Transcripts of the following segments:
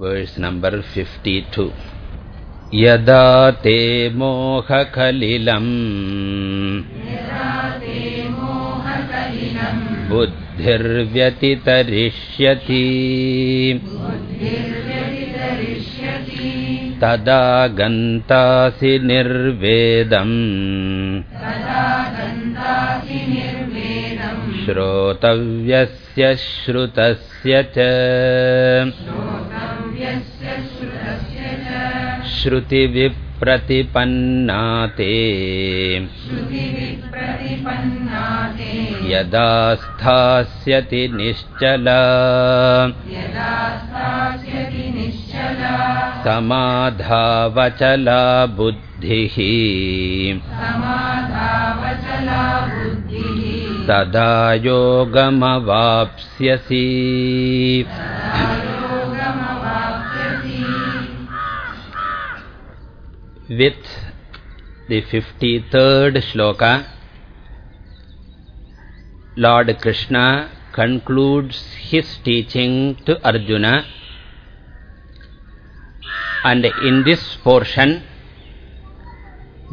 Verse number fifty two यदा ते मोहखलिलम् बुद्धिर्व्यतितरिष्यति तदा गन्तासि निर्वेदम् श्रोतव्यस्य श्रुतस्य च श्रुतिविप्रतिपन्नाते। यदा स्थास्यति निश्चला। समाधावचला बुद्धिः। तदा योगमवाप्स्यसि With the 53rd shloka, Lord Krishna concludes his teaching to Arjuna. And in this portion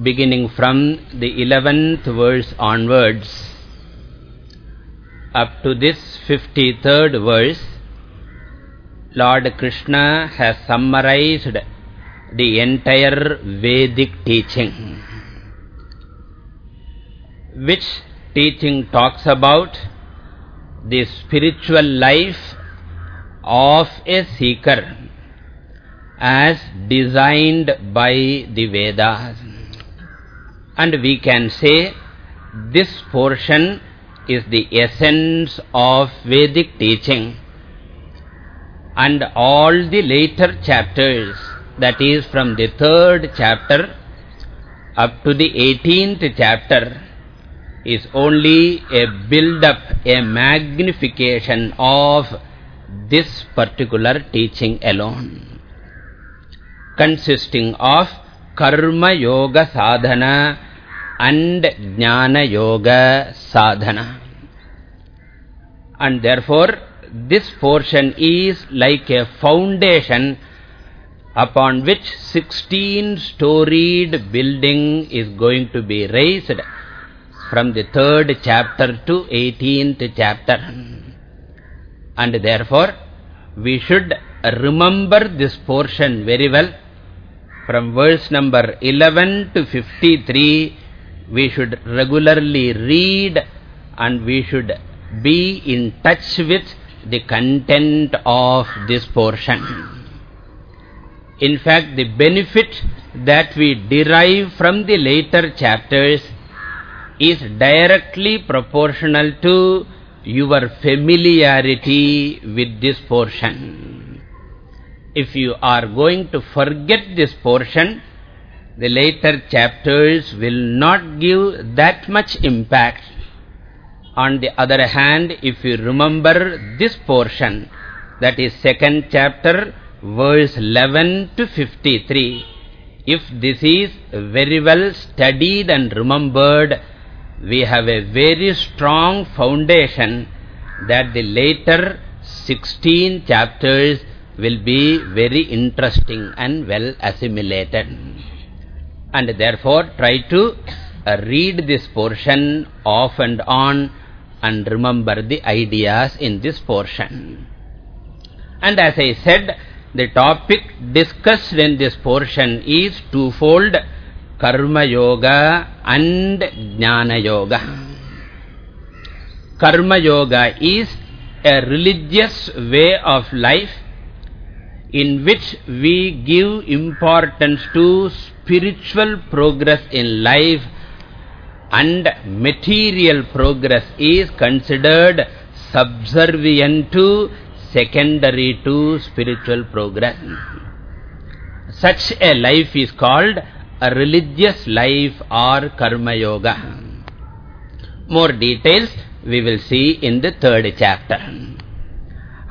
beginning from the 11th verse onwards up to this 53rd verse, Lord Krishna has summarized the entire Vedic teaching, which teaching talks about the spiritual life of a seeker as designed by the Vedas. And we can say this portion is the essence of Vedic teaching. And all the later chapters, that is from the third chapter up to the 18th chapter, is only a build-up, a magnification of this particular teaching alone, consisting of Karma Yoga Sadhana and Jnana Yoga Sadhana. And therefore, this portion is like a foundation upon which 16-storied building is going to be raised from the third chapter to 18th chapter. And therefore, we should remember this portion very well. From verse number 11 to 53, we should regularly read and we should be in touch with the content of this portion. In fact, the benefit that we derive from the later chapters is directly proportional to your familiarity with this portion. If you are going to forget this portion, the later chapters will not give that much impact. On the other hand, if you remember this portion, that is second chapter, verse 11 to 53, if this is very well studied and remembered, we have a very strong foundation that the later 16 chapters will be very interesting and well assimilated and therefore try to uh, read this portion off and on and remember the ideas in this portion. And as I said, the topic discussed in this portion is twofold, Karma Yoga and Jnana Yoga. Karma Yoga is a religious way of life in which we give importance to spiritual progress in life and material progress is considered subservient to secondary to spiritual progress. Such a life is called a religious life or karma yoga. More details we will see in the third chapter.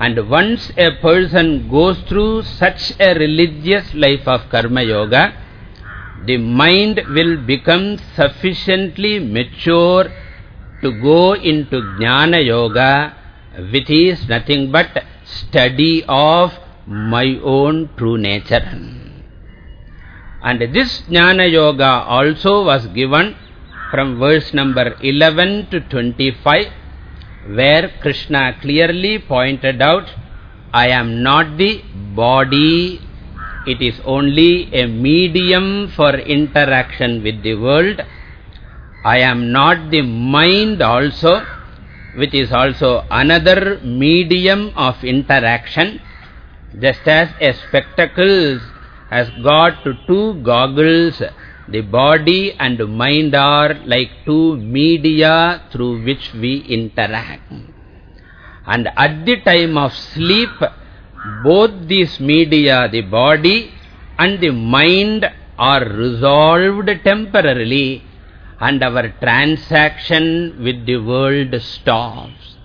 And once a person goes through such a religious life of karma yoga, the mind will become sufficiently mature to go into Jnana Yoga, which is nothing but study of my own true nature. And this Jnana Yoga also was given from verse number 11 to 25, where Krishna clearly pointed out, I am not the body, it is only a medium for interaction with the world. I am not the mind also, which is also another medium of interaction. Just as a spectacle has got two goggles, the body and mind are like two media through which we interact. And at the time of sleep, both these media, the body and the mind are resolved temporarily and our transaction with the world stops.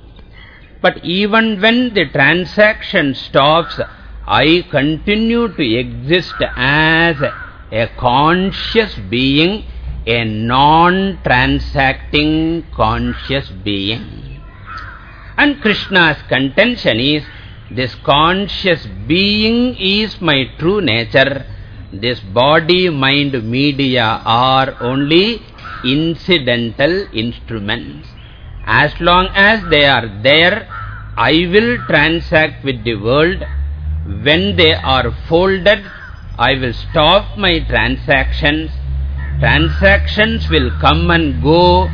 But even when the transaction stops, I continue to exist as a conscious being, a non-transacting conscious being. And Krishna's contention is, this conscious being is my true nature. This body, mind, media are only incidental instruments. As long as they are there, I will transact with the world. When they are folded, I will stop my transactions. Transactions will come and go,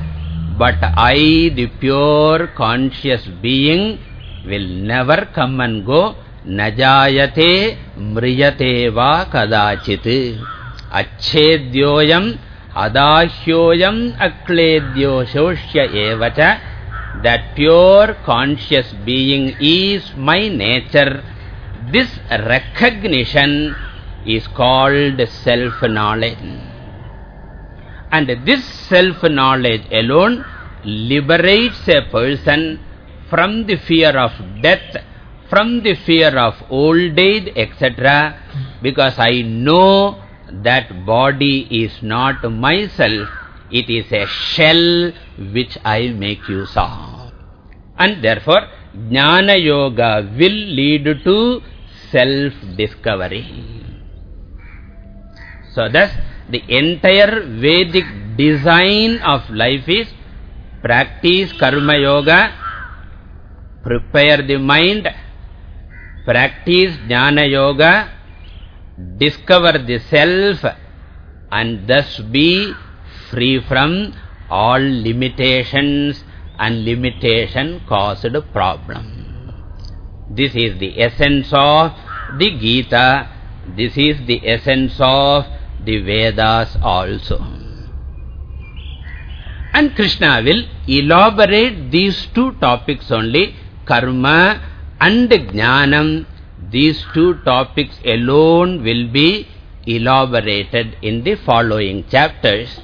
but I, the pure conscious being, will never come and go. Najayate mriyate va kadachit. Achedyoyam akledyo shoshya evacha that pure conscious being is my nature. This recognition is called self-knowledge. And this self-knowledge alone liberates a person from the fear of death from the fear of old age etc because I know that body is not myself, it is a shell which I make use of. And therefore, Jnana Yoga will lead to self-discovery. So thus, the entire Vedic design of life is practice Karma Yoga, prepare the mind, practice Jnana Yoga, discover the self and thus be free from all limitations and limitation caused problem. This is the essence of the Gita. This is the essence of the Vedas also. And Krishna will elaborate these two topics only, karma and jnanam these two topics alone will be elaborated in the following chapters.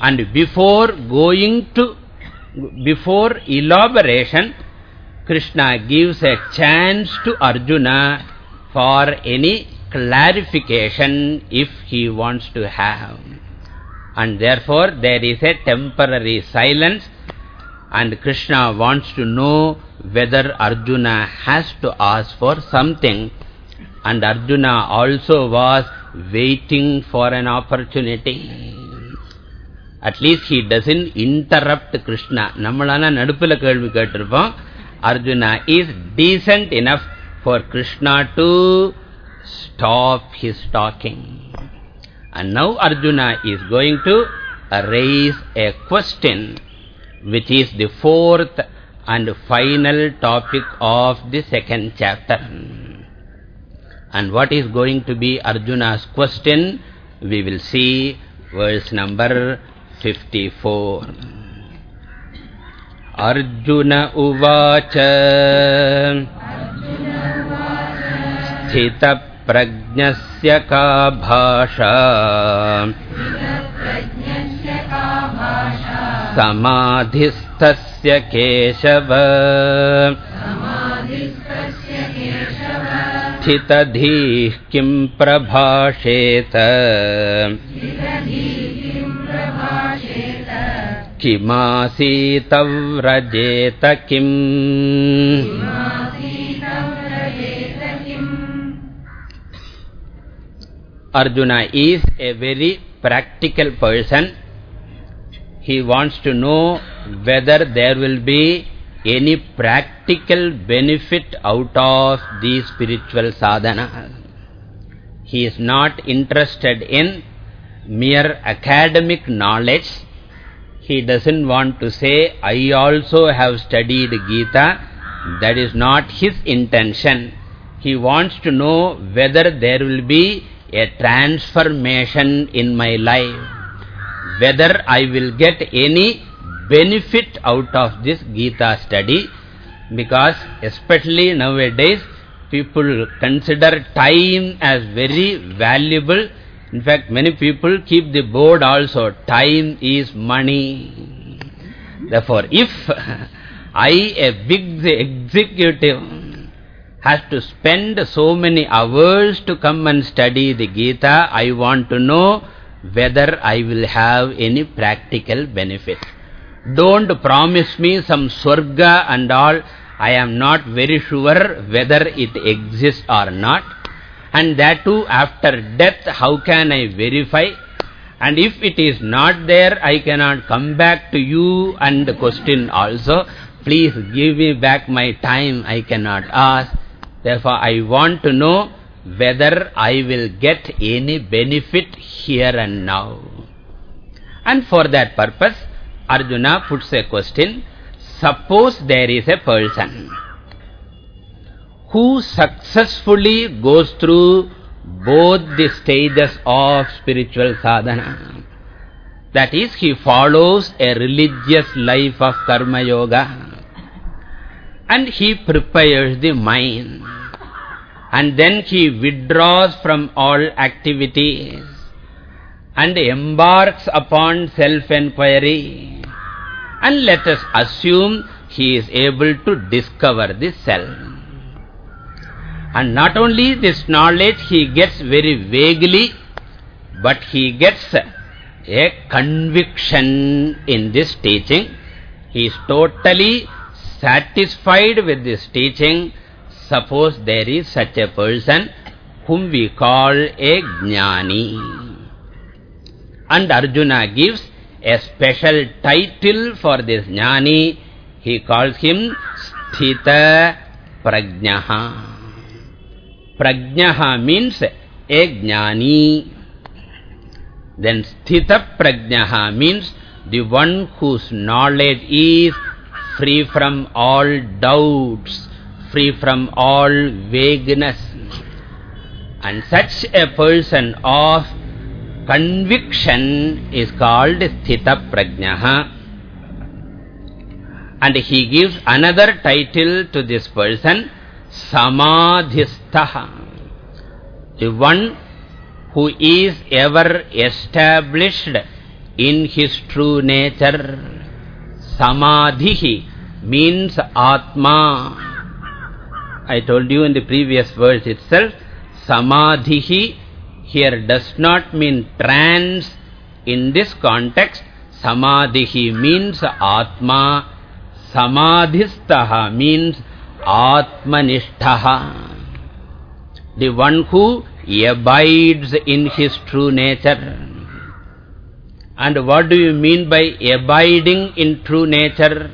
And before going to, before elaboration, Krishna gives a chance to Arjuna for any clarification if he wants to have. And therefore there is a temporary silence and Krishna wants to know whether Arjuna has to ask for something. And Arjuna also was waiting for an opportunity. At least he doesn't interrupt Krishna. Nammalana nadupula kelvi kettirupom. Arjuna is decent enough for Krishna to stop his talking. And now Arjuna is going to raise a question which is the fourth and final topic of the second chapter. And what is going to be Arjuna's question? We will see verse number 54. Arjuna uvacha sthita prajnasya ka bhasha समाधिस्थस्य Keshav. स्थितधीः किम् प्रभाषेत? किमासीतव्रजेत किम्? Arjuna is a very practical person. He wants to know whether there will be any practical benefit out of the spiritual sadhana. He is not interested in mere academic knowledge. He doesn't want to say, I also have studied Gita. That is not his intention. He wants to know whether there will be a transformation in my life. Whether I will get any benefit out of this Gita study. Because especially nowadays, people consider time as very valuable in fact, many people keep the board also. Time is money. Therefore, if I, a big executive, has to spend so many hours to come and study the Gita, I want to know whether I will have any practical benefit. Don't promise me some swarga and all. I am not very sure whether it exists or not. And that too after death, how can I verify? And if it is not there, I cannot come back to you and question also. Please give me back my time, I cannot ask. Therefore, I want to know whether I will get any benefit here and now. And for that purpose, Arjuna puts a question. Suppose there is a person who successfully goes through both the stages of spiritual sadhana. That is, he follows a religious life of karma yoga. And he prepares the mind. And then he withdraws from all activities. And embarks upon self-enquiry. And let us assume he is able to discover the self. And not only this knowledge he gets very vaguely, but he gets a conviction in this teaching. He is totally satisfied with this teaching. Suppose there is such a person whom we call a jnani. And Arjuna gives a special title for this jnani. He calls him Sthita Prajnaha. Prajnaha means a jnani. Then sthita prajnaha means the one whose knowledge is free from all doubts, free from all vagueness. And such a person of conviction is called sthita prajnaha. And he gives another title to this person, samadhistaha. The one who is ever established in his true nature. Samadhihi means Atma. I told you in the previous verse itself, Samadhihi here does not mean trance. In this context, Samadhihi means Atma. Samadhistaha means Atmanishtaha. The one who abides in his true nature. And what do you mean by abiding in true nature?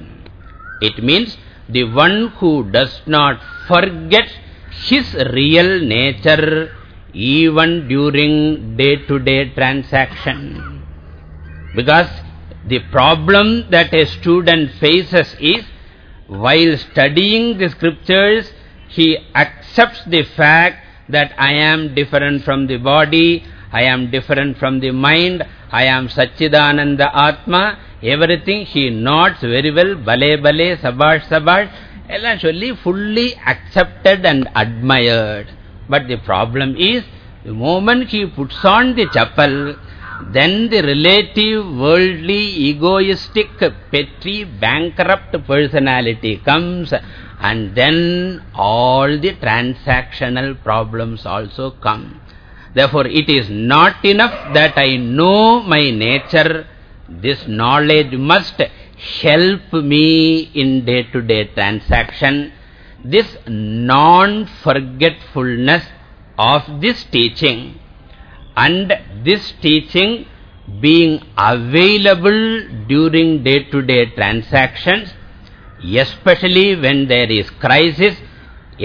It means the one who does not forget his real nature even during day-to-day -day transaction. Because the problem that a student faces is while studying the scriptures, he accepts the fact that I am different from the body, I am different from the mind, I am Satchidananda Atma, everything he nods very well, bale bale, sabash sabash, actually fully accepted and admired. But the problem is, the moment he puts on the chapel, then the relative, worldly, egoistic, petty, bankrupt personality comes and then all the transactional problems also come. Therefore, it is not enough that I know my nature. This knowledge must help me in day-to-day -day transaction. This non-forgetfulness of this teaching And this teaching being available during day-to-day -day transactions, especially when there is crisis,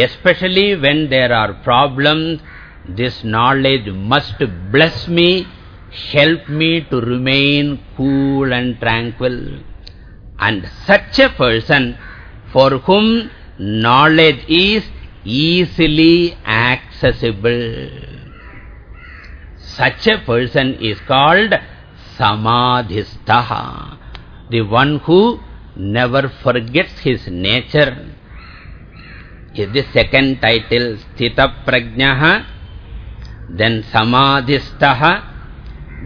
especially when there are problems, this knowledge must bless me, help me to remain cool and tranquil. And such a person for whom knowledge is easily accessible. Such a person is called Samadhistaha, the one who never forgets his nature. Is the second title Sthita Prajnaha, then Samadhistaha,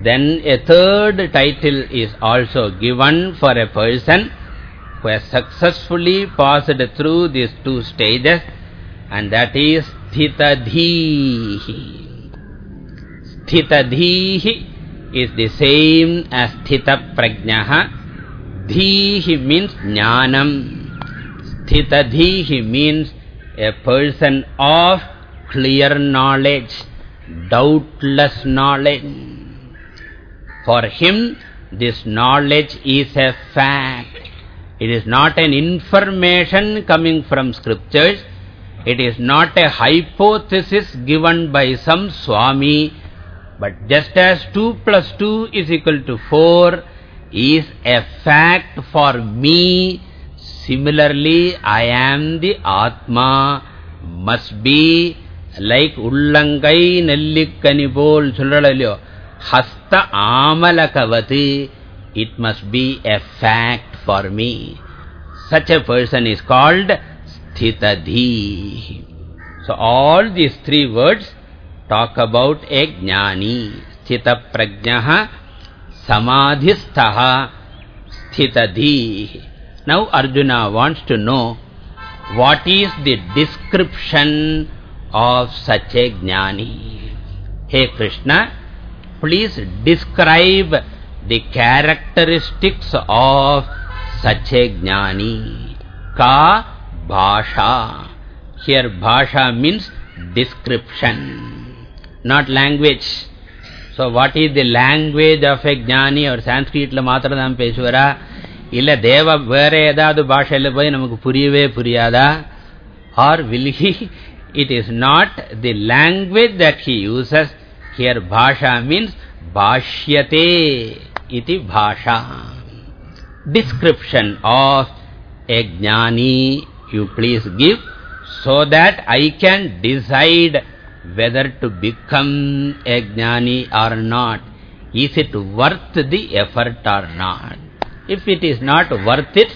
then a third title is also given for a person who has successfully passed through these two stages and that is Sthitadhihi. Sthitadhihi is the same as Sthita Prajnaha. Dhihi means Jnanam. Sthitadhihi means a person of clear knowledge, doubtless knowledge. For him, this knowledge is a fact. It is not an information coming from scriptures. It is not a hypothesis given by some Swami. But just as 2 plus 2 is equal to 4 is a fact for me, similarly I am the Atma. Must be like Ullangai Nellikkani pol sollalaliyo. Hasta amalakavati. It must be a fact for me. Such a person is called Sthitadhi. So all these three words talk about a jnani. Sthita prajnaha, samadhistaha, sthitadhi. Now Arjuna wants to know what is the description of such a jnani. Hey Krishna, please describe the characteristics of such a jnani. Ka bhasha. Here bhasha means description, not language. So what is the language of a jnani or Sanskrit la matra dhampeshwara? ಇಲ್ಲ ದೇವ ಬೇರೆ ಏದಾದ್ರು ಭಾಷೆಯಲ್ಲಿ poi ನಮಗೆ puriyave puriyada? Or will he it is not the language that he uses here bhasha means bhashyate iti bhasha description of a jnani you please give so that I can decide whether to become a jnani or not. Is it worth the effort or not? If it is not worth it,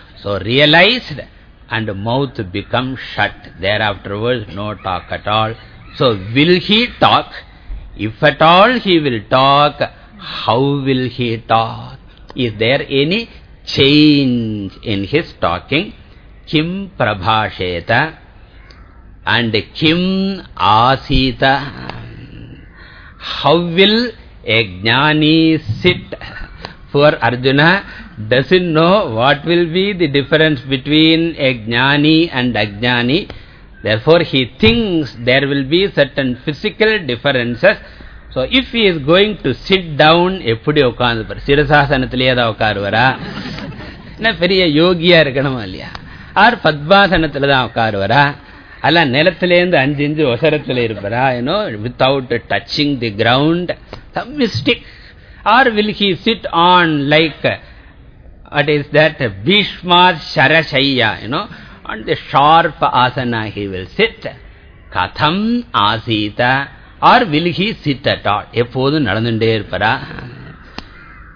So realized and mouth becomes shut. Thereafterwards no talk at all. So will he talk? If at all he will talk, how will he talk? Is there any change in his talking. Kim prabhasheta and Kim asita. How will a jnani sit? Poor Arjuna doesn't know what will be the difference between a jnani and ajnani. Therefore, he thinks there will be certain physical differences So if he is going to sit down, எப்படி உட்கார்ந்து சிரசாசனத்திலேயே தான் உட்காருவாரா என்ன பெரிய யோகியா இருக்கணுமா இல்லையா R பத்மாசனத்துல தான் உட்காருவாரா அல்ல நிலத்திலேருந்து அஞ்சு இஞ்சு ஒசரத்துல இருப்பாரா you know without touching the ground some mystic or will he sit on like what is that Bhishma Sharashaya, you know, on the sharp asana he will sit. Katham asita or will he sit at all? Eppodu nadanundey irpara.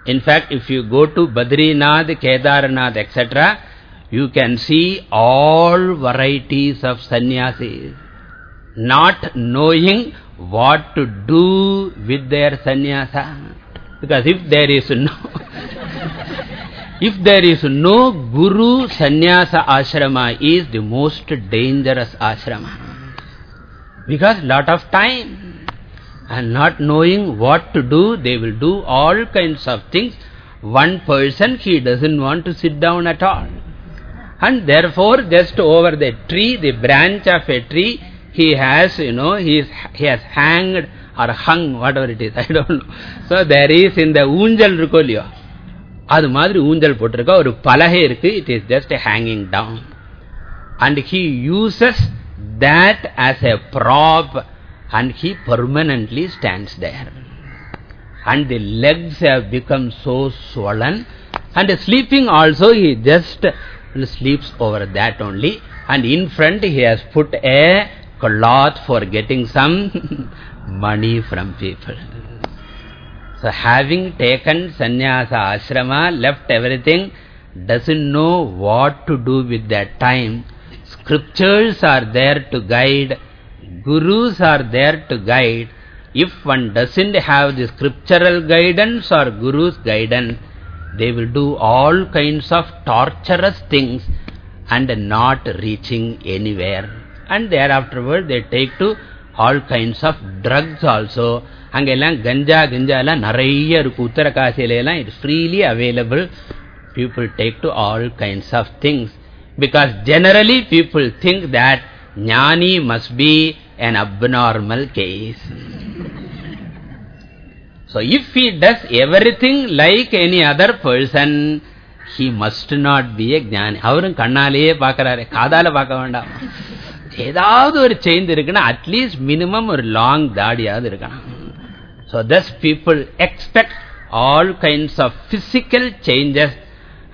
In fact, if you go to Badrinath, Kedarnath, etc., you can see all varieties of sannyasis. Not knowing what to do with their sannyasa. Because if there is no, if there is no guru, sannyasa ashrama is the most dangerous ashrama. Because lot of time and not knowing what to do, they will do all kinds of things. One person, he doesn't want to sit down at all. And therefore, just over the tree, the branch of a tree, he has, you know, he, is, he has hanged or hung, whatever it is, I don't know. So there is in the ஊஞ்சல் இருக்கோ இல்லையோ அது மாதிரி ஊஞ்சல் போட்டிருக்க ஒரு பலகை இருக்கு it is just hanging down and he uses that as a prop and he permanently stands there and the legs have become so swollen and sleeping also he just sleeps over that only and in front he has put a cloth for getting some money from people. So having taken sannyasa ashrama, left everything, doesn't know what to do with that time. Scriptures are there to guide, gurus are there to guide. If one doesn't have the scriptural guidance or guru's guidance, they will do all kinds of torturous things and not reaching anywhere. And thereafterward they take to all kinds of drugs also. அங்கெல்லாம் கஞ்சா கஞ்சா எல்லாம் நிறைய இருக்கு உத்தரகாசியில எல்லாம் it's freely available. People take to all kinds of things. Because generally people think that jnani must be an abnormal case. So if he does everything like any other person, he must not be a jnani. அவரும் கண்ணாலேயே பார்க்கிறாரு காதால பார்க்க வேண்டாம் ஏதாவது ஒரு change இருக்குன்னா at least minimum ஒரு லாங் தாடியாவது இருக்கணும் So thus people expect all kinds of physical changes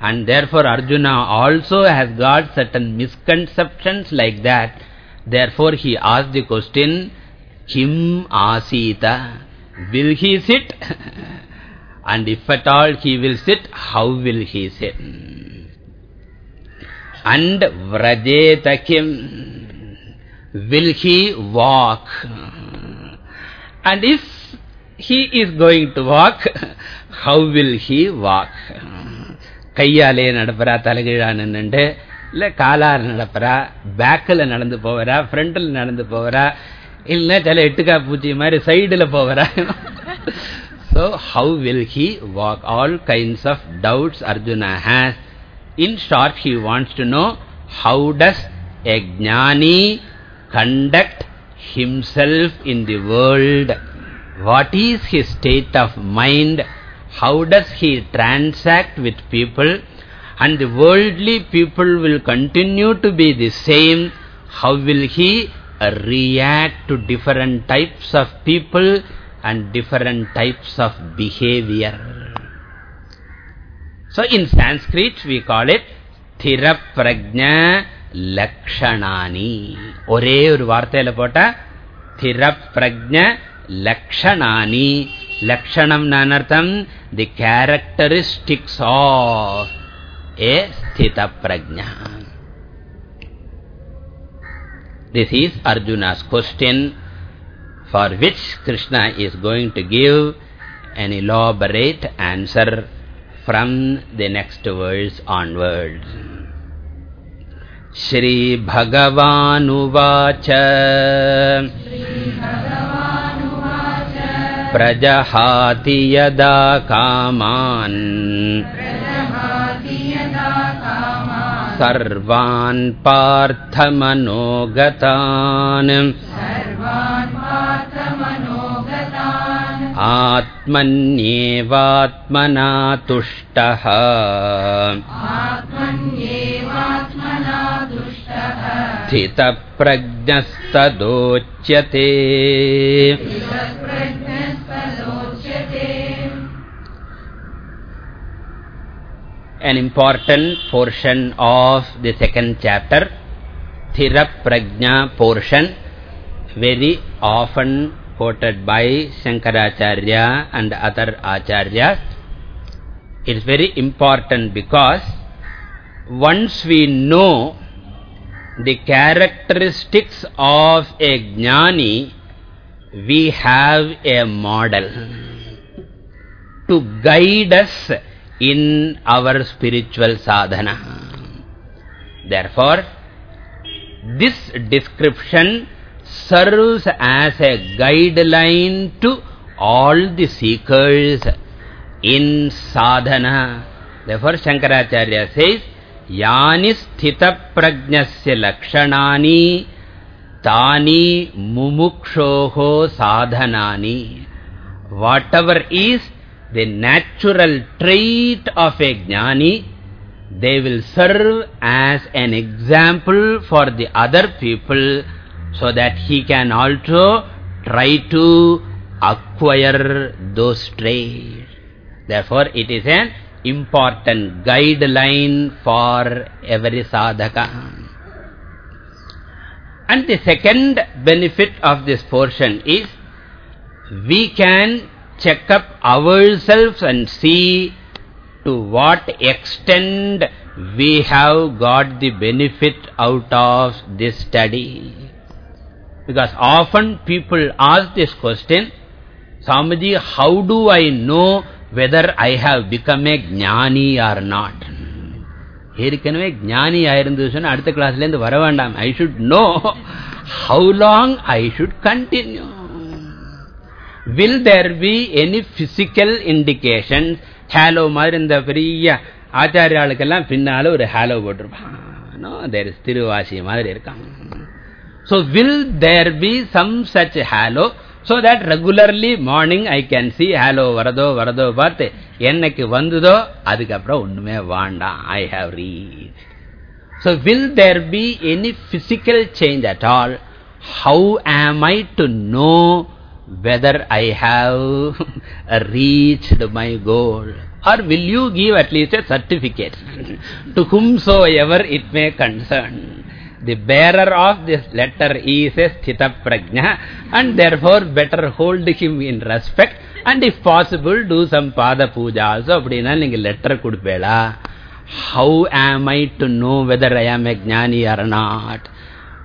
and therefore Arjuna also has got certain misconceptions like that. Therefore he asked the question, Kim Asita? Will he sit? and if at all he will sit, how will he sit? And Vrajetakim will he walk? And if he is going to walk, how will he walk? கையாலே நடப்பரா தலகீழா நின்றுண்டு இல்லை காலால் நடப்பறா பேக்கில் நடந்து போவரா ஃப்ரண்டில் நடந்து போவரா இல்லை சில எட்டுக்கா பூச்சி மாதிரி சைடில் போவரா so how will he walk all kinds of doubts Arjuna has in short he wants to know how does a jnani conduct himself in the world? What is his state of mind? How does he transact with people? And the worldly people will continue to be the same. How will he react to different types of people and different types of behavior? So in Sanskrit we call it Thiraprajna லக்ஷணானி ஒரே ஒரு வார்த்தையில போட்டா திரப்பிரஜ லக்ஷணானி லக்ஷணம் அர்த்தம் தி characteristics of a ஸ்தித பிரஜா This is Arjuna's question for which Krishna is going to give an elaborate answer from the next verse onwards. श्रीभगवानुवाच। प्रजहाति यदा कामान्। सर्वान् पार्थमनोगतान्। आत्मन्येवात्मना तुष्टः स्थितप्रज्ञस्तदोच्यते An important portion of the second chapter, Thira Prajna portion, very often quoted by Shankaracharya and other Acharyas. It is very important because once we know the characteristics of a jnani, we have a model to guide us in our spiritual sadhana. Therefore, this description serves as a guideline to all the seekers in sadhana. Therefore, Shankaracharya says, Sthita prajnasya lakshanani tani mumukshoho sadhanani. Whatever is the natural trait of a jnani, they will serve as an example for the other people so that he can also try to acquire those traits. Therefore, it is an important guideline for every sadhaka. And the second benefit of this portion is we can check up ourselves and see to what extent we have got the benefit out of this study. Because often people ask this question, Swamiji, how do I know whether I have become a jnani or not? ஏற்கனவே ஞானி ஆயிருந்தது சொன்னா அடுத்த கிளாஸ்ல இருந்து வர வேண்டாம். I should know how long I should continue will there be any physical indication halo மாதிரி இந்த பெரிய ஆச்சாரியாளுக்கெல்லாம் பின்னால ஒரு ஹேலோ போட்டிருப்பான். தேர் திருவாசி மாதிரி இருக்கான். So will there be some such halo So that regularly morning I can see, hello, varado, varado, but ennakku vandudo, adhukapra unnume vanda, I have reached. So will there be any physical change at all? How am I to know whether I have reached my goal? Or will you give at least a certificate to whomsoever it may concern? The bearer of this letter is a sthita prajna and therefore better hold him in respect and if possible do some pada puja also. அப்படினா நீங்க letter கொடுப்பேளா How am I to know whether I am a jnani or not?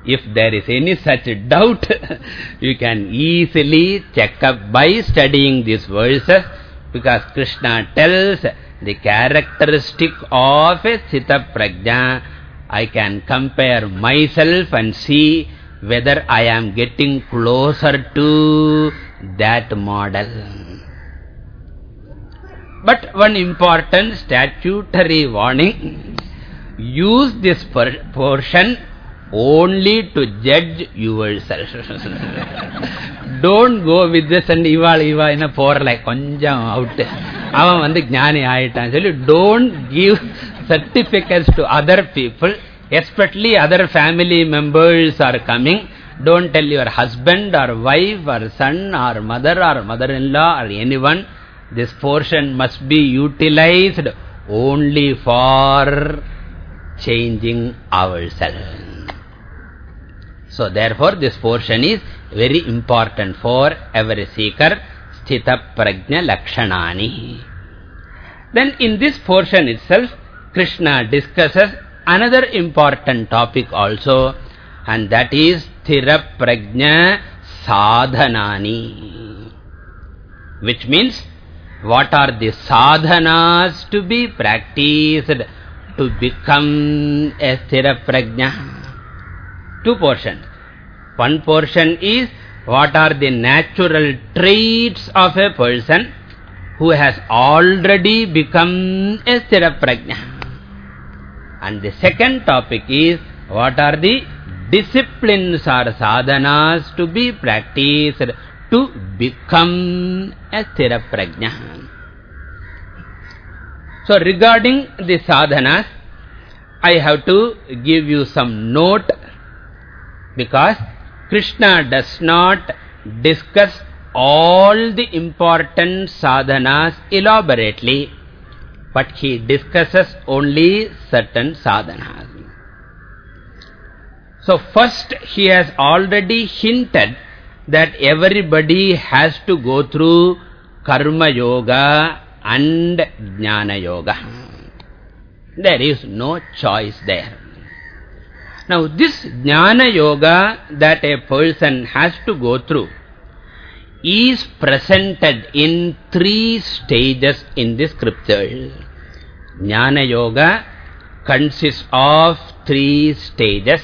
If there is any such doubt, you can easily check up by studying these verses because Krishna tells the characteristic of a sthita prajna I can compare myself and see whether I am getting closer to that model. But one important statutory warning, use this portion only to judge yourself. Don't go with this and even iva in a poor like konjam out. Avan vandu jnani aayitan. Don't give certificates to other people, especially other family members are coming. Don't tell your husband or wife or son or mother or mother-in-law or anyone. This portion must be utilized only for changing ourselves. So therefore this portion is very important for every seeker. Sthita prajna lakshanani. Then in this portion itself, Krishna discusses another important topic also and that is Thira Prajna Sadhanani which means what are the sadhanas to be practiced to become a Thira Prajna. Two portions. One portion is what are the natural traits of a person who has already become a Sthira Prajna. And the second topic is what are the disciplines or sadhanas to be practiced to become a Sthira Prajna. So regarding the sadhanas, I have to give you some note because Krishna does not discuss all the important sadhanas elaborately, but he discusses only certain sadhanas. So first he has already hinted that everybody has to go through karma yoga and jnana yoga. There is no choice there. Now this Jnana Yoga that a person has to go through is presented in three stages in the scripture. Jnana Yoga consists of three stages.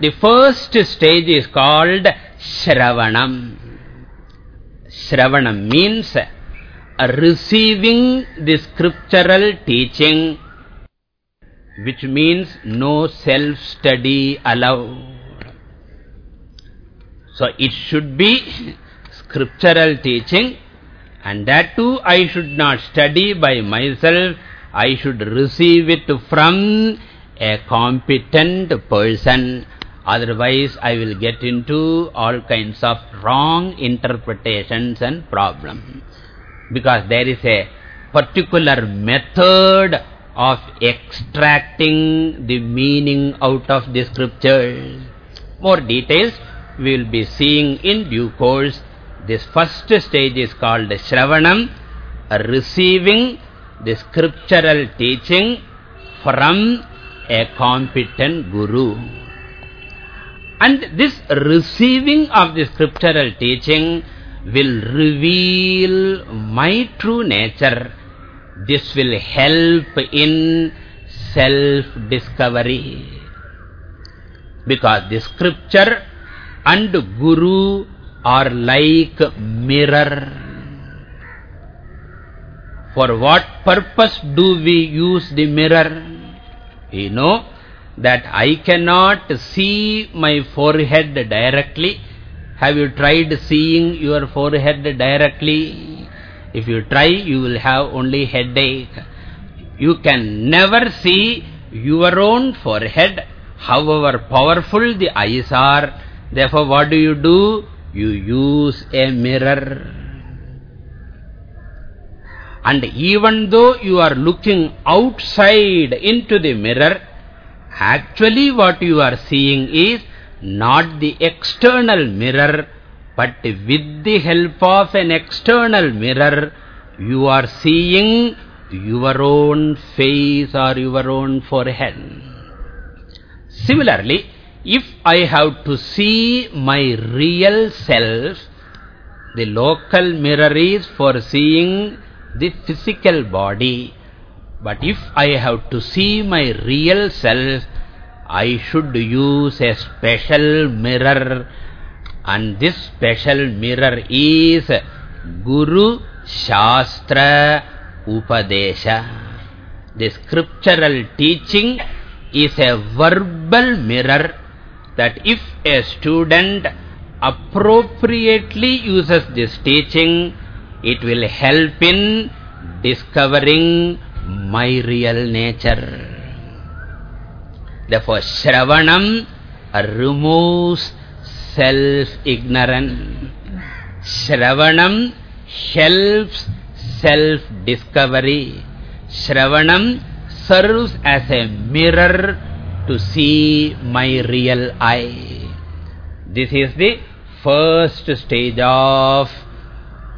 The first stage is called Shravanam. Shravanam means receiving the scriptural teaching which means no self-study allowed. So it should be scriptural teaching and that too I should not study by myself. I should receive it from a competent person. Otherwise I will get into all kinds of wrong interpretations and problems. Because there is a particular method of extracting the meaning out of the scriptures. More details we will be seeing in due course. This first stage is called Shravanam, receiving the scriptural teaching from a competent guru. And this receiving of the scriptural teaching will reveal my true nature this will help in self-discovery. Because the scripture and guru are like mirror. For what purpose do we use the mirror? You know that I cannot see my forehead directly. Have you tried seeing your forehead directly? If you try, you will have only headache. You can never see your own forehead, however powerful the eyes are. Therefore, what do you do? You use a mirror. And even though you are looking outside into the mirror, actually what you are seeing is not the external mirror, but with the help of an external mirror, you are seeing your own face or your own forehead. Similarly, if I have to see my real self, the local mirror is for seeing the physical body. But if I have to see my real self, I should use a special mirror and this special mirror is Guru Shastra Upadesha. The scriptural teaching is a verbal mirror that if a student appropriately uses this teaching, it will help in discovering my real nature. Therefore, Shravanam removes self-ignorance. Shravanam helps self-discovery. Shravanam serves as a mirror to see my real I. This is the first stage of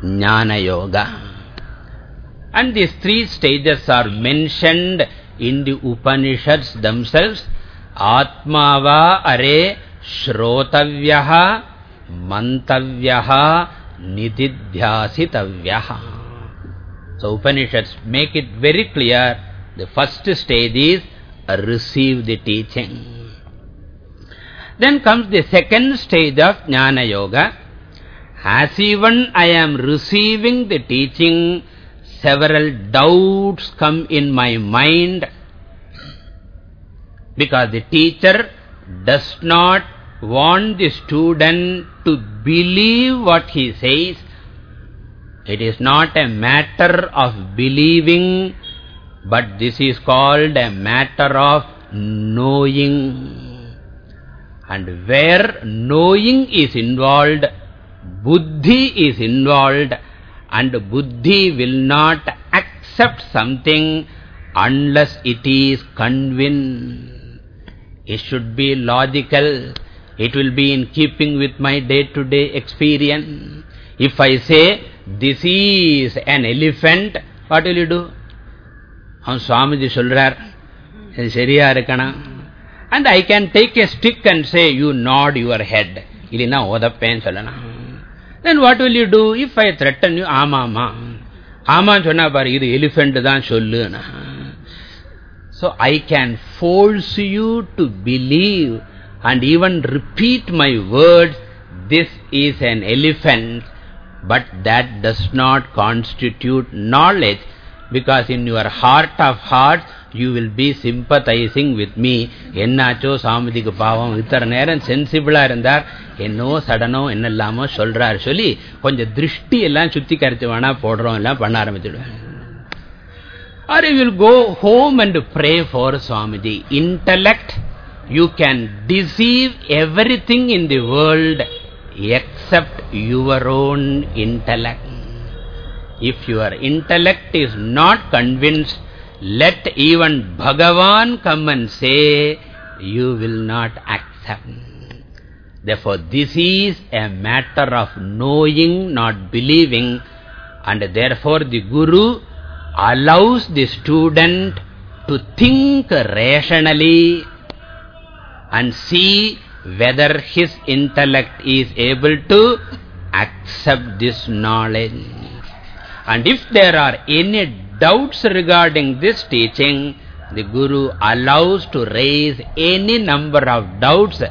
Jnana Yoga. And these three stages are mentioned in the Upanishads themselves. Atmava are shrotavyaha mantavyaha nididhyasitavyaha. So Upanishads make it very clear. The first stage is uh, receive the teaching. Then comes the second stage of Jnana Yoga. As even I am receiving the teaching, several doubts come in my mind because the teacher does not want the student to believe what he says. It is not a matter of believing, but this is called a matter of knowing. And where knowing is involved, buddhi is involved, and buddhi will not accept something unless it is convinced. It should be logical. It will be in keeping with my day-to-day -day experience. If I say, this is an elephant, what will you do? அவன் சுவாமிஜி சொல்றார் இது சரியா இருக்கணும் And I can take a stick and say, you nod your head. Ilina odappen sollana. Then what will you do? If I threaten you, ama ama. Ama sonna par idu elephant dhaan sollu. So I can force you to believe and even repeat my words, this is an elephant, but that does not constitute knowledge because in your heart of hearts, you will be sympathizing with me. என்னாச்சோ சாமிதிக்கு பாவம் இத்தனை நேரம் சென்சிபிளா இருந்தார் என்னோ சடனோ என்னெல்லாமோ சொல்றார் சொல்லி கொஞ்சம் திருஷ்டி எல்லாம் சுத்தி கரைச்சு வேணா போடுறோம் எல்லாம் பண்ண ஆரம்பிச்சிடுவேன் Or you will go home and pray for Swamiji. Intellect, you can deceive everything in the world except your own intellect. If your intellect is not convinced let even Bhagavan come and say, you will not accept. Therefore, this is a matter of knowing, not believing. And therefore, the Guru allows the student to think rationally and see whether his intellect is able to accept this knowledge. And if there are any doubts regarding this teaching, the Guru allows to raise any number of doubts.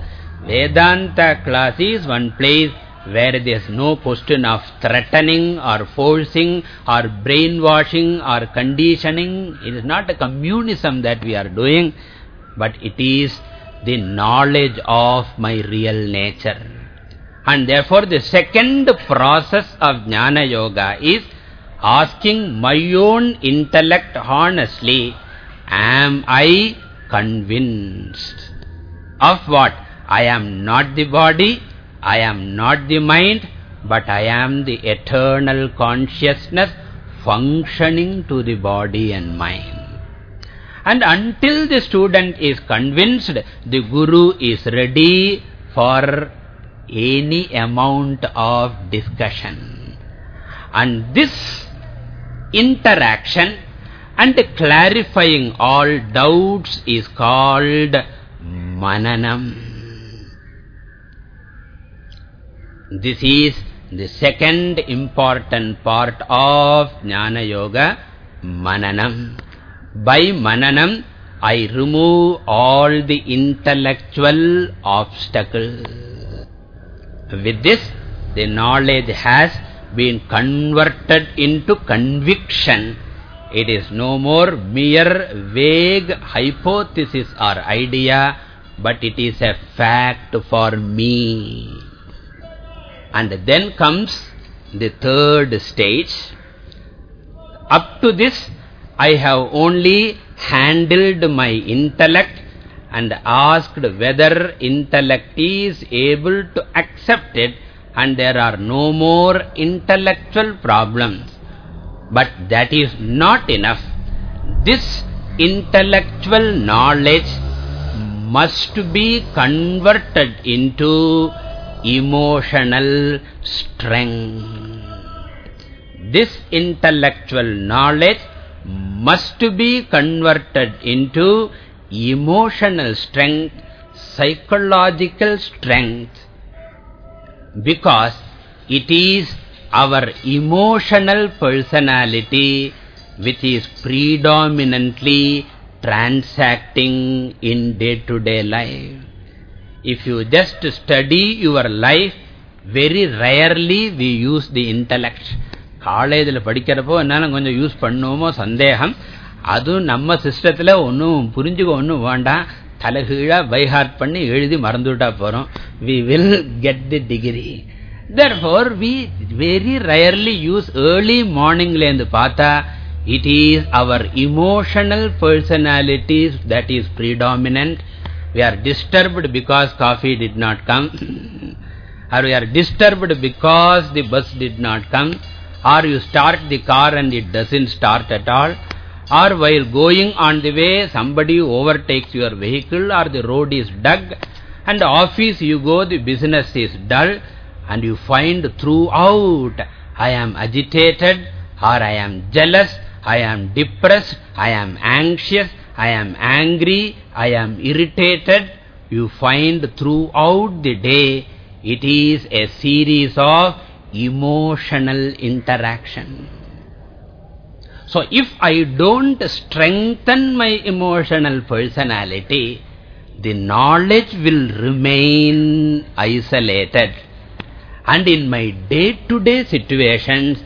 Vedanta class is one place where there is no question of threatening or forcing or brainwashing or conditioning. It is not a communism that we are doing, but it is the knowledge of my real nature. And therefore the second process of Jnana Yoga is asking my own intellect honestly, am I convinced of what? I am not the body, I am not the mind, but I am the eternal consciousness functioning to the body and mind. And until the student is convinced, the Guru is ready for any amount of discussion. And this interaction and clarifying all doubts is called mananam. This is the second important part of Jnana Yoga, mananam. By mananam, I remove all the intellectual obstacles. With this, the knowledge has been converted into conviction, it is no more mere vague hypothesis or idea, but it is a fact for me. And then comes the third stage. Up to this, I have only handled my intellect and asked whether intellect is able to accept it and there are no more intellectual problems. But that is not enough. This intellectual knowledge must be converted into emotional strength. This intellectual knowledge must be converted into emotional strength, psychological strength, because it is our emotional personality which is predominantly transacting in day-to-day -day life. If you just study your life, very rarely we use the intellect. காலேஜில் படிக்கிறப்போ என்னாலும் கொஞ்சம் use பண்ணுவோமோ சந்தேகம் அதுவும் நம்ம சிஸ்டத்தில் ஒன்றும் புரிஞ்சுக்க ஒன்றும் வேண்டாம் தலைகீழா பைஹார்ட் பண்ணி எழுதி மறந்துவிட்டா போறோம் we will get the degree therefore we very rarely use early morning லேந்து பார்த்தா it is our emotional personalities that is predominant we are disturbed because coffee did not come or we are disturbed because the bus did not come or you start the car and it doesn't start at all or while going on the way somebody overtakes your vehicle or the road is dug and office you go the business is dull and you find throughout I am agitated or I am jealous, I am depressed, I am anxious, I am angry, I am irritated, you find throughout the day it is a series of emotional interaction. So if I don't strengthen my emotional personality, the knowledge will remain isolated. And in my day-to-day -day situations,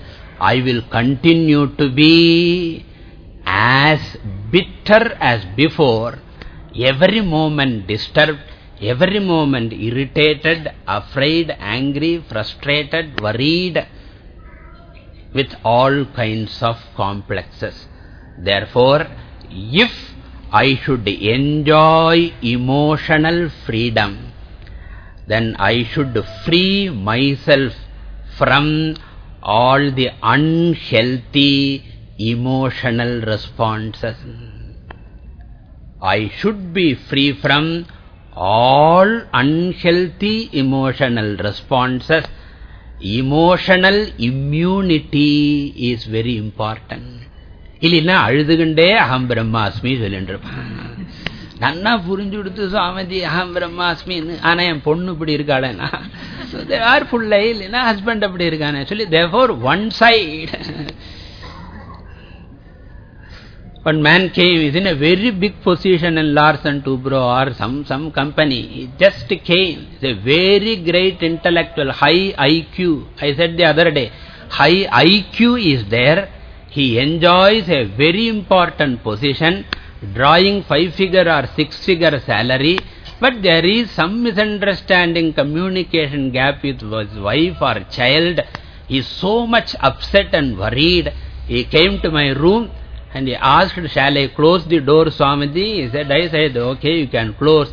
I will continue to be as bitter as before, every moment disturbed, every moment irritated, afraid, angry, frustrated, worried, with all kinds of complexes. Therefore, if I should enjoy emotional freedom, then I should free myself from all the unhealthy emotional responses. I should be free from all unhealthy emotional responses. Emotional immunity is very important. இல்லைன்னா அழுதுகண்டே அகம் பிரம்மாஸ்மி சொல்லிட்டு இருப்பான் நன்னா புரிஞ்சு கொடுத்து சுவாமிஜி அகம் பிரம்மாஸ்மின்னு. ஆனா என் பொண்ணு இப்படி இருக்காளேனா ஆர் பிள்ளை இல்லைன்னா ஹஸ்பண்ட் அப்படி இருக்கானே. சொல்லி therefore one side One man came, is in a very big position in Larsen Toubro or some, some company. He just came. He's a very great intellectual, high IQ. I said the other day, high IQ is there, he enjoys a very important position, drawing five-figure or six-figure salary, but there is some misunderstanding, communication gap with his wife or child. He is so much upset and worried. He came to my room and he asked, shall I close the door, Swamiji? He said, I said, okay, you can close.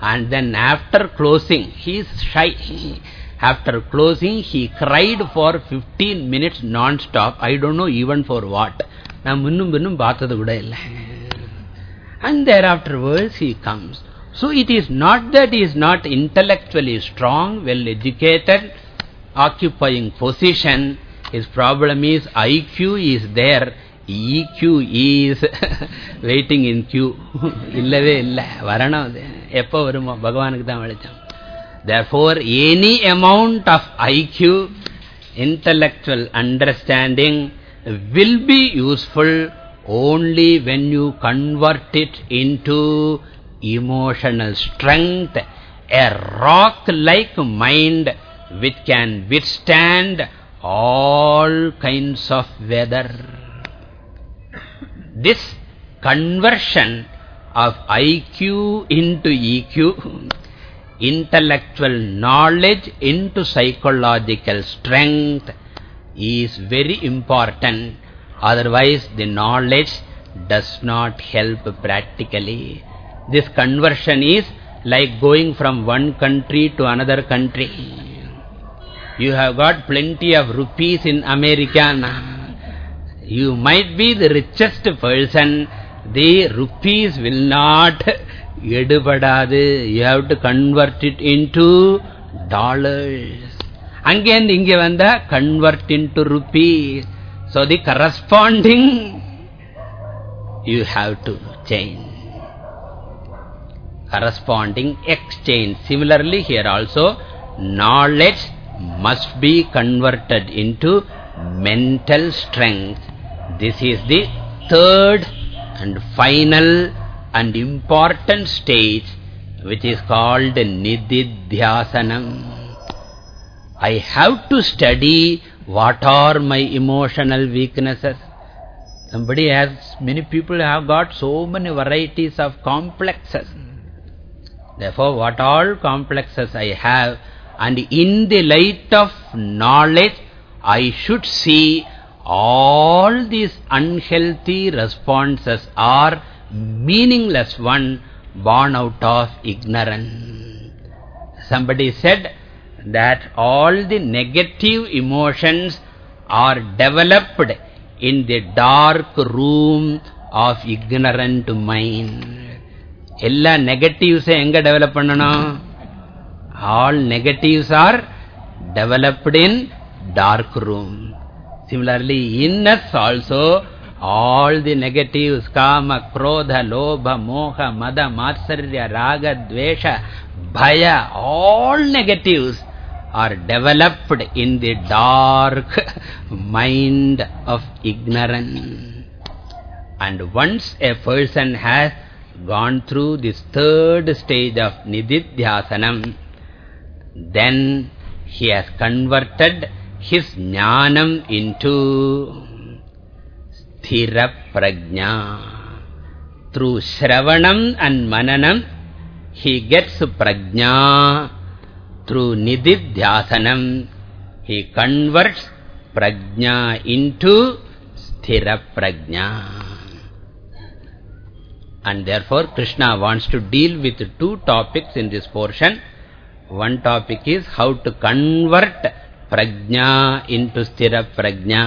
And then after closing, he is shy. After closing, he cried for 15 minutes non-stop. I don't know even for what. நான் முன்னும் பின்னும் பார்த்தது கூட இல்லை and thereafterwards he comes so it is not that he is not intellectually strong well educated occupying position his problem is IQ is there EQ is waiting in queue இல்லவே இல்லை வரணும் எப்போ வருமோ பகவானுக்கு தான் வெளிச்சம் Therefore, any amount of IQ, intellectual understanding will be useful only when you convert it into emotional strength, a rock-like mind which can withstand all kinds of weather. This conversion of IQ into EQ intellectual knowledge into psychological strength is very important. Otherwise, the knowledge does not help practically. This conversion is like going from one country to another country. You have got plenty of rupees in America now. You might be the richest person, the rupees will not edupadadu. You have to convert it into dollars. Again, inge vanda, convert into rupees. So the corresponding you have to change. Corresponding exchange. Similarly here also knowledge must be converted into mental strength this is the third and final and important stage which is called Nididhyasanam. I have to study what are my emotional weaknesses. Somebody has, many people have got so many varieties of complexes. Therefore, what all complexes I have, and in the light of knowledge, I should see all these unhealthy responses are meaningless one born out of ignorance. Somebody said that all the negative emotions are developed in the dark room of ignorant mind. எல்லா negatives எங்க develop பண்ணணும் all negatives are developed in dark room similarly in us also all the negatives, kama, krodha, lobha, moha, mada, matsarya, raga, dvesha, bhaya, all negatives are developed in the dark mind of ignorance. And once a person has gone through this third stage of nididhyasanam, then he has converted his jnanam into sthira prajna. Through shravanam and mananam, he gets prajna. Through nididhyasanam, he converts prajna into sthira prajna. And therefore, Krishna wants to deal with two topics in this portion. One topic is how to convert prajna into sthira prajna.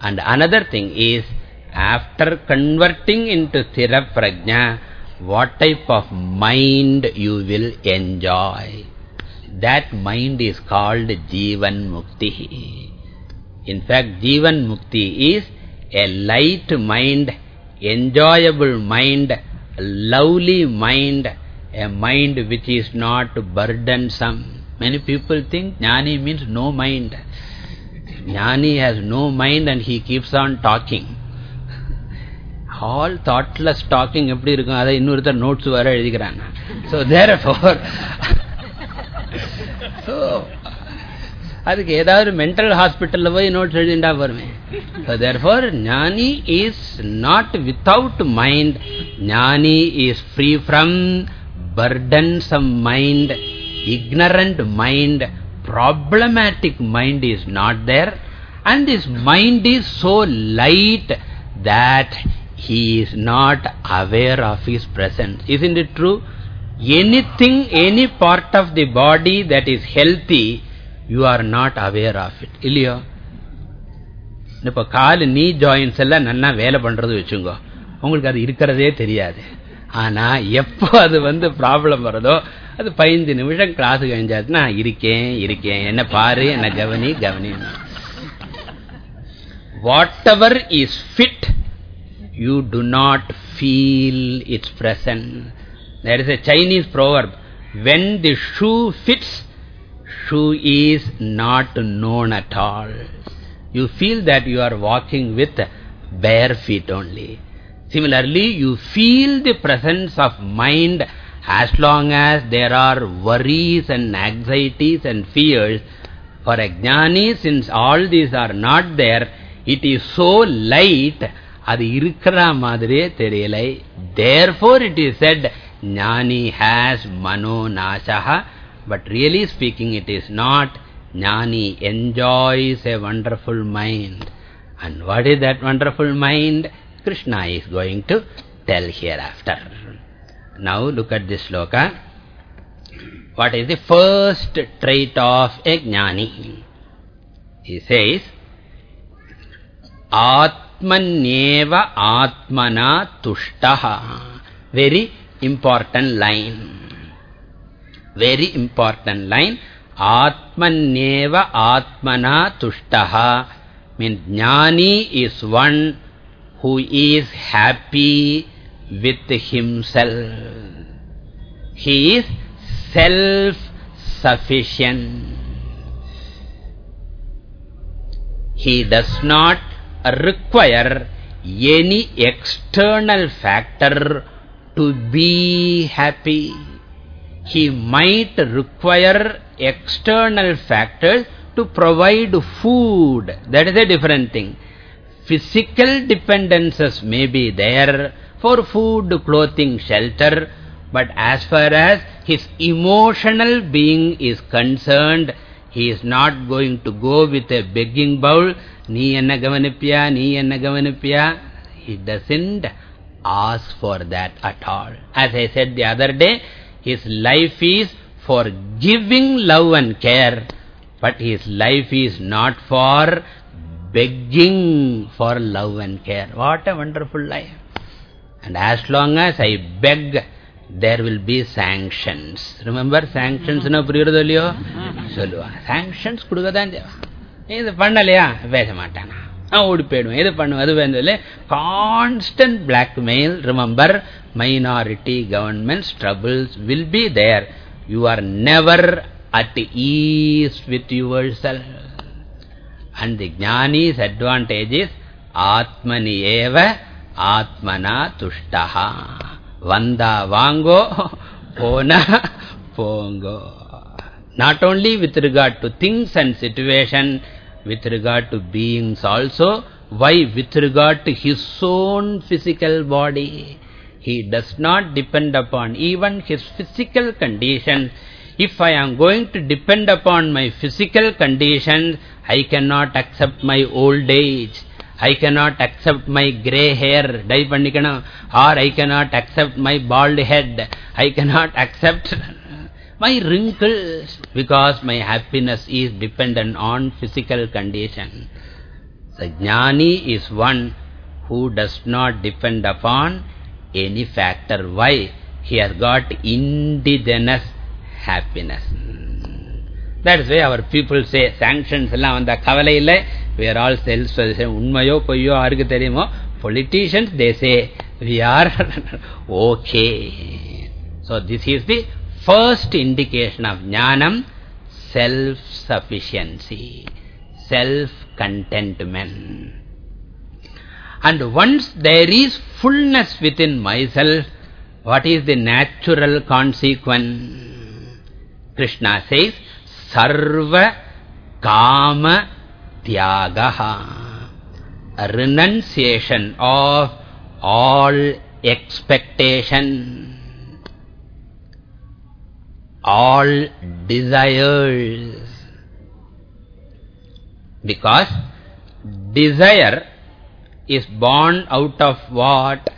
And another thing is, after converting into sthira prajna, what type of mind you will enjoy. That mind is called Jivan Mukti. In fact, Jivan Mukti is a light mind enjoyable mind, lovely mind, a mind which is not burdensome. Many people think Jnani means no mind. Jnani has no mind and he keeps on talking. All thoughtless talking எப்படி இருக்கும் அதை இன்னொருத்தர் notes வர எழுதிக்கிறாங்க So therefore so அதுக்கு ஏதாவது mental ஹாஸ்பிட்டல்ல போய் notes எழுதிண்டா வருமே so therefore jnani is not without mind jnani is free from burdensome mind ignorant mind problematic mind is not there and this mind is so light that he is not aware of his presence isn't it true anything any part of the body that is healthy you are not aware of it. இல்லையோ இப்போ கால் நீ joints எல்லாம் நல்லா வேலை பண்றது வச்சுங்கோ உங்களுக்கு அது இருக்கிறதே தெரியாது ஆனா எப்போ அது வந்து ப்ராப்ளம் வருதோ அது பதினஞ்சு நிமிஷம் கிளாஸ் கழிஞ்சாச்சுன்னா இருக்கேன் இருக்கேன் என்ன பாரு என்ன கவனி கவனி what ever is fit you to not feel it's present there is a Chinese ப்ரோவர்ப் when the shoe fits shoe is not known at all. You feel that you are walking with bare feet only. Similarly, you feel the presence of mind as long as there are worries and anxieties and fears. For a jnani, since all these are not there, it is so light, அது இருக்கிற மாதிரியே therefore it is said jnani has mano nashaha but really speaking it is not. Jnani enjoys a wonderful mind. And what is that wonderful mind? Krishna is going to tell hereafter. Now look at this sloka. What is the first trait of a jnani? He says, Atmanyeva atmana tushtaha. Very important line. Very important line. Atmanyeva atmana tushtaha means jnani is one who is happy with himself. He is self-sufficient. He does not require any external factor to be happy he might require external factors to provide food. That is a different thing. Physical dependences may be there for food, clothing, shelter, but as far as his emotional being is concerned, he is not going to go with a begging bowl, ni enna gavanipya, ni enna gavanipya. He doesn't ask for that at all. As I said the other day, his life is for giving love and care, but his life is not for begging for love and care. What a wonderful life. And as long as I beg, there will be sanctions. Remember sanctions na puriyadaliyo? Solluva. Sanctions kudukadan deva. Idu pannalaya? Vesa matana. நான் ஓடி போயிடுவேன் எது பண்ணுவேன் அது வேண்டியதில்லை constant blackmail remember minority governments troubles will be there you are never at ease with yourself and the jnani's advantage is atmani eva atmana tushtaha vanda vango pona pongo not only with regard to things and situation with regard to beings also. Why? With regard to his own physical body. He does not depend upon even his physical condition. If I am going to depend upon my physical condition, I cannot accept my old age. I cannot accept my grey hair, dye or I cannot accept my bald head. I cannot accept my wrinkles because my happiness is dependent on physical condition. The jnani is one who does not depend upon any factor. Why? He has got indigenous happiness. That is why our people say sanctions எல்லாம் வந்த கவலை இல்லை we are all self-sufficient உண்மையோ பொய்யோ யாருக்கு தெரியுமோ politicians they say we are okay so this is the first indication of jnanam, self-sufficiency, self-contentment. And once there is fullness within myself, what is the natural consequence? Krishna says, Sarva Kama Tyagaha. Renunciation of all expectation all desires. Because desire is born out of what?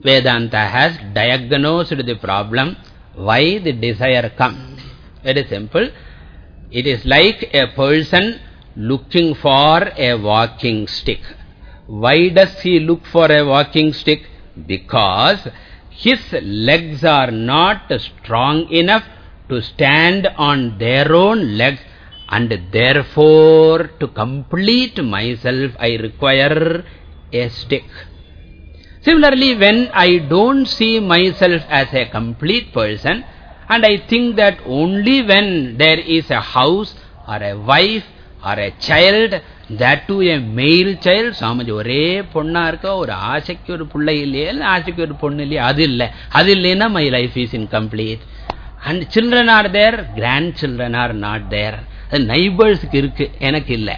Vedanta has diagnosed the problem, why the desire comes. Very simple. It is like a person looking for a walking stick. Why does he look for a walking stick? Because his legs are not strong enough to stand on their own legs and therefore to complete myself I require a stick. Similarly, when I don't see myself as a complete person and I think that only when there is a house or a wife or a child that to a male child சாமஜி ஒரே பொண்ணா இருக்க ஒரு ஆசைக்கு ஒரு பிள்ளை இல்லையே ஆசைக்கு ஒரு பொண்ணு இல்லையே அது இல்லை அது இல்லைன்னா my life is incomplete and children are there grandchildren are not there neighbors இருக்கு எனக்கு இல்லை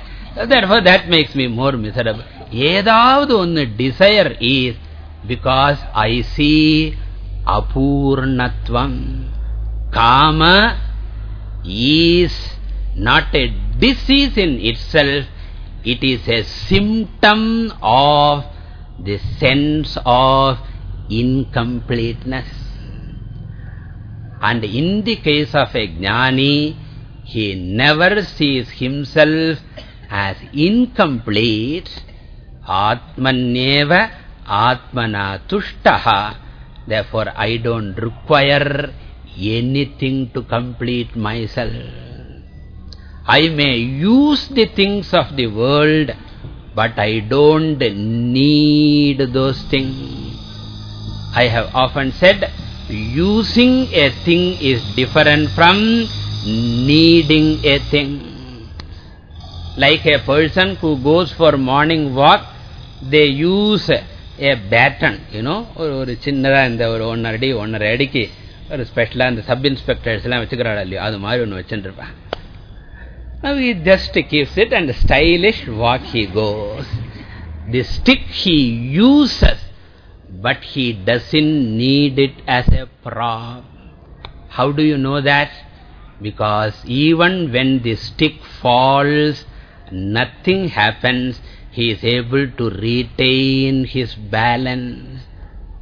therefore that makes me more miserable ஏதாவது ஒன்று desire is because I see apurnatvam kama is not a disease in itself it is a symptom of the sense of incompleteness. And in the case of a jnani, he never sees himself as incomplete. Atmanyeva atmana tushtaha. Therefore, I don't require anything to complete myself. I may use the things of the world, but I don't need those things. I have often said, using a thing is different from needing a thing. Like a person who goes for morning walk, they use a baton, you know, ஒரு சின்னதா இந்த ஒரு ஒன்னரை அடி ஒன்னரை அடிக்கு ஒரு ஸ்பெஷலா இந்த சப் இன்ஸ்பெக்டர்ஸ் எல்லாம் வச்சுக்கிறாள் இல்லையோ அது மாதிரி ஒன்று வச்சுருப்பான் now he just keeps it and stylish walk he goes. The stick he uses, but he doesn't need it as a prop. How do you know that? Because even when the stick falls, nothing happens. He is able to retain his balance.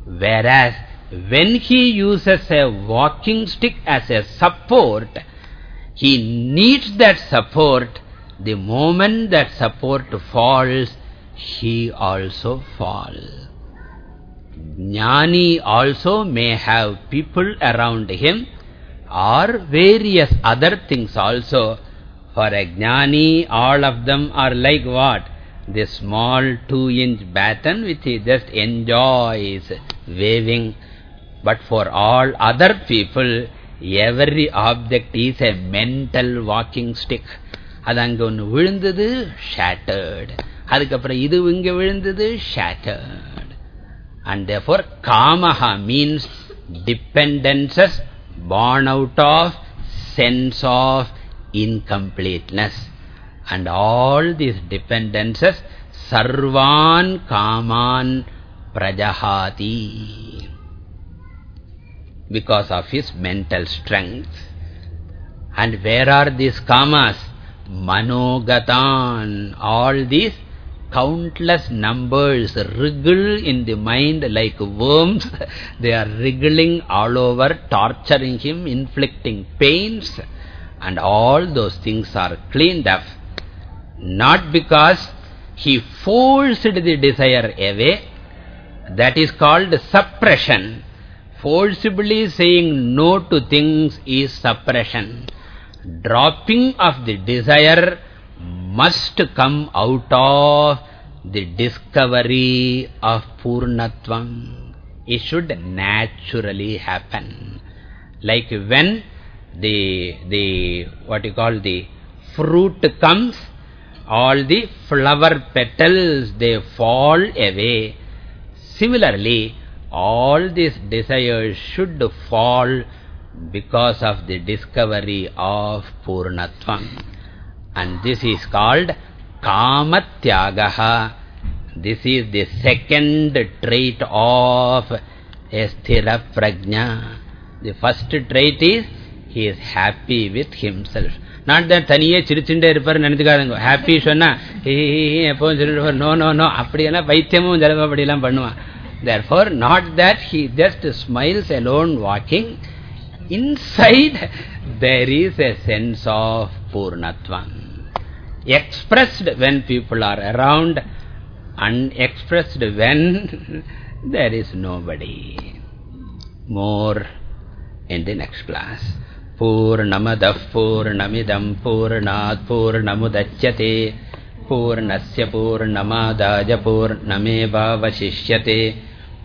Whereas, when he uses a walking stick as a support, he needs that support. The moment that support falls, he also falls. Jnani also may have people around him or various other things also. For a jnani, all of them are like what? this small two-inch baton which he just enjoys waving. But for all other people, every object is a mental walking stick. அது அங்க ஒன்று விழுந்தது shattered. அதுக்கப்புறம் இது இங்க விழுந்தது shattered. And therefore, kamaha means dependences born out of sense of incompleteness. And all these dependences, sarvan kaman prajahati. Because of his mental strength. And where are these kamas? Manogatan. All these countless numbers wriggle in the mind like worms. they are wriggling all over, torturing him, inflicting pains. And all those things are cleaned up. Not because he forced the desire away. That is called suppression. Forcibly saying no to things is suppression. Dropping of the desire must come out of the discovery of Purnatvam. It should naturally happen. Like when the, the, what you call the fruit comes, all the flower petals, they fall away. Similarly, all these desires should fall because of the discovery of Purnatvam. And this is called Kamatyagaha. This is the second trait of Esthira Prajna. The first trait is he is happy with himself. Not that தனியே சிரிச்சுட்டே இருப்பார் நினைத்துக்காதுங்க happy சொன்னா எப்பவும் சொல்லிட்டு இருப்பார் no no no அப்படியெல்லாம் வைத்தியமும் ஜலபம் அப்படியெல்லாம் பண்ணுவான் therefore not that he just smiles alone walking inside there is a sense of purnatvam expressed when people are around unexpressed when there is nobody more in the next class पूर्णमदः पूर्णमिदम् पूर्णात् पूर्णमुदच्यते पूर्णस्य पूर्णमादाय पूर्णमेवावशिष्यते